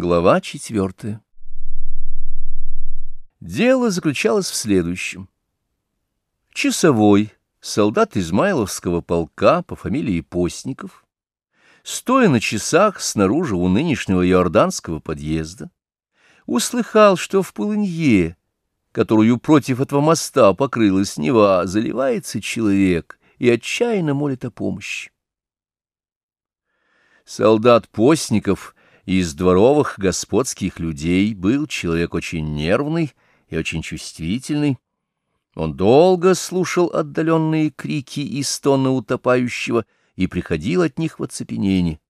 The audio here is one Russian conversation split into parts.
Глава четвертая. Дело заключалось в следующем. Часовой, солдат Измайловского полка по фамилии Постников, стоя на часах снаружи у нынешнего иорданского подъезда, услыхал, что в полынье, которую против этого моста покрылась Нева, заливается человек и отчаянно молит о помощи. Солдат Постников из дворовых господских людей был человек очень нервный и очень чувствительный. Он долго слушал отдаленные крики и стоны утопающего и приходил от них в оцепенение.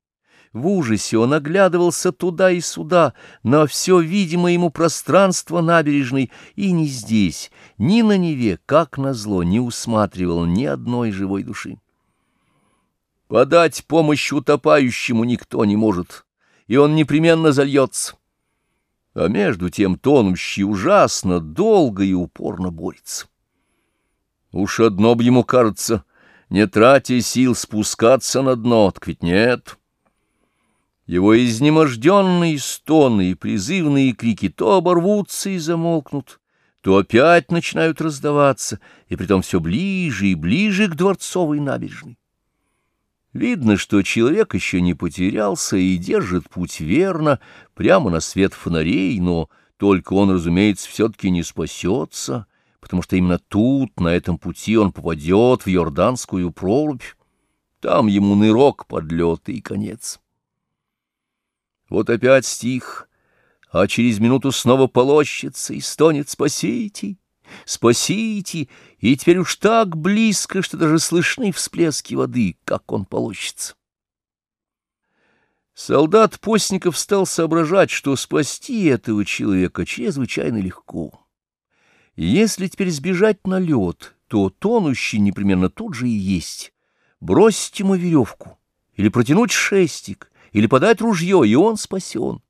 В ужасе он оглядывался туда и сюда, на все видимое ему пространство набережной, и ни здесь, ни на Неве, как назло, не усматривал ни одной живой души. Подать помощь утопающему никто не может, и он непременно зальется. А между тем тонущий ужасно долго и упорно борется. Уж одно б ему кажется, не тратя сил спускаться на дно, так ведь нет. Его изнеможденные стоны и призывные крики то оборвутся и замолкнут, то опять начинают раздаваться, и притом все ближе и ближе к дворцовой набережной. Видно, что человек еще не потерялся и держит путь верно, прямо на свет фонарей, но только он, разумеется, все-таки не спасется, потому что именно тут, на этом пути, он попадет в Йорданскую прорубь. Там ему нырок, подлет и конец. Вот опять стих, а через минуту снова полощется и стонет «Спасите!» Спасите! И теперь уж так близко, что даже слышны всплески воды, как он полощется. Солдат Постников стал соображать, что спасти этого человека чрезвычайно легко. Если теперь сбежать на лед, то тонущий непременно тут же и есть. Бросить ему веревку, или протянуть шестик, или подать ружье, и он спасен.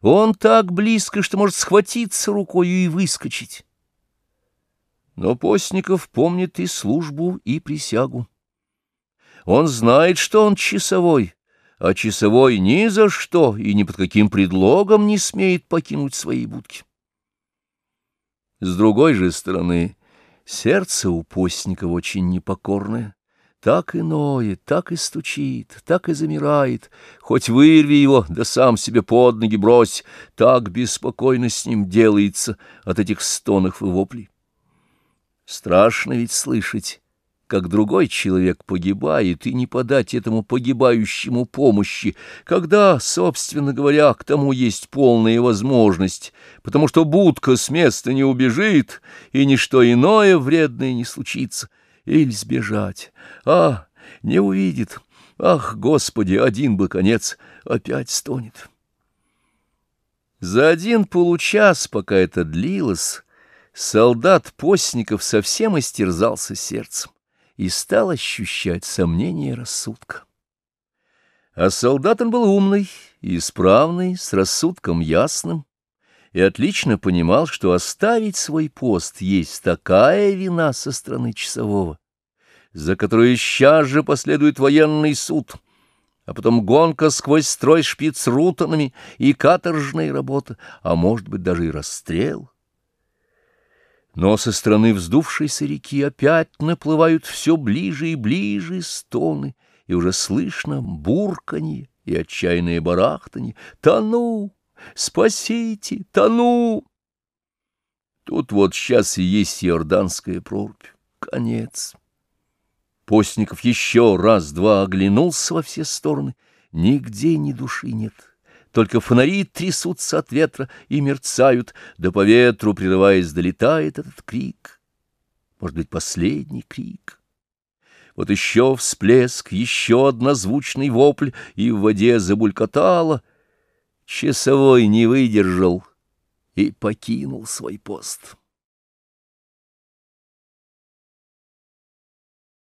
Он так близко, что может схватиться рукою и выскочить. Но Постников помнит и службу, и присягу. Он знает, что он часовой, а часовой ни за что и ни под каким предлогом не смеет покинуть свои будки. С другой же стороны, сердце у Постникова очень непокорное. Так и ноет, так и стучит, так и замирает. Хоть вырви его, да сам себе под ноги брось, так беспокойно с ним делается от этих стонов и воплей. Страшно ведь слышать, как другой человек погибает, и не подать этому погибающему помощи, когда, собственно говоря, к тому есть полная возможность, потому что будка с места не убежит, и ничто иное вредное не случится, или сбежать. А, не увидит. Ах, Господи, один бы конец опять стонет. За один получас, пока это длилось, солдат Постников совсем истерзался сердцем и стал ощущать сомнение рассудка. А солдат он был умный и исправный, с рассудком ясным, и отлично понимал, что оставить свой пост есть такая вина со стороны часового, за которую сейчас же последует военный суд, а потом гонка сквозь строй шпицрутанами и каторжная работа, а может быть даже и расстрел. Но со стороны вздувшейся реки опять наплывают все ближе и ближе стоны, и уже слышно бурканье и отчаянное барахтанье. «Тону! Спасите! Тону!» Тут вот сейчас и есть иорданская прорубь. Конец. Постников еще раз-два оглянулся во все стороны. Нигде ни души нет только фонари трясутся от ветра и мерцают, да по ветру, прерываясь, долетает этот крик. Может быть, последний крик. Вот еще всплеск, еще однозвучный вопль, и в воде забулькотало. Часовой не выдержал и покинул свой пост.